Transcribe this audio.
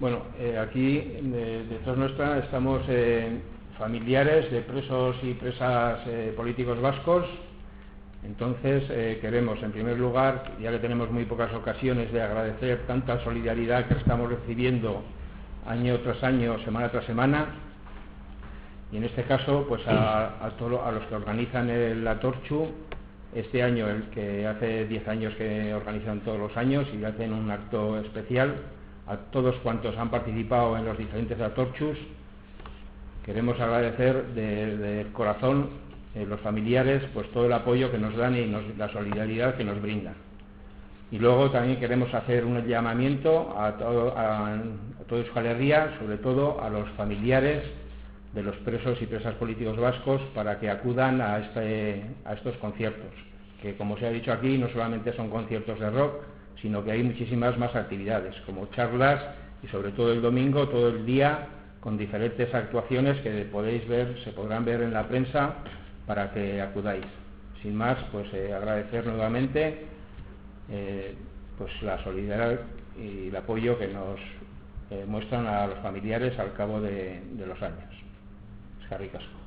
Bueno, eh, aquí de- detrás nuestra estamos eh, familiares de presos y presas eh, políticos vascos. Entonces eh, queremos, en primer lugar, ya que tenemos muy pocas ocasiones de agradecer tanta solidaridad que estamos recibiendo año tras año, semana tras semana, y en este caso, pues a, a todo- a los que organizan el Atorchu, este año, el que hace 10 años que organizan todos los años y hacen un acto especial, a todos cuantos han participado en los diferentes Atorchus, queremos agradecer de, de corazón eh, los familiares pues todo el apoyo que nos dan y la solidaridad que nos brindan. Y luego también queremos hacer un llamamiento a todo, a, a toda Euskal Herria, sobre todo a los familiares de los presos y presas políticos vascos para que acudan a, este- a estos conciertos, que como se ha dicho aquí no solamente son conciertos de rock, sino que hay muchísimas más actividades, como charlas y sobre todo el domingo, todo el día, con diferentes actuaciones que podéis ver, se podrán ver en la prensa para que acudáis. Sin más, pues eh, agradecer nuevamente eh, pues la solidaridad y el apoyo que nos eh, muestran a los familiares al cabo de, los años. Eskerrik asko.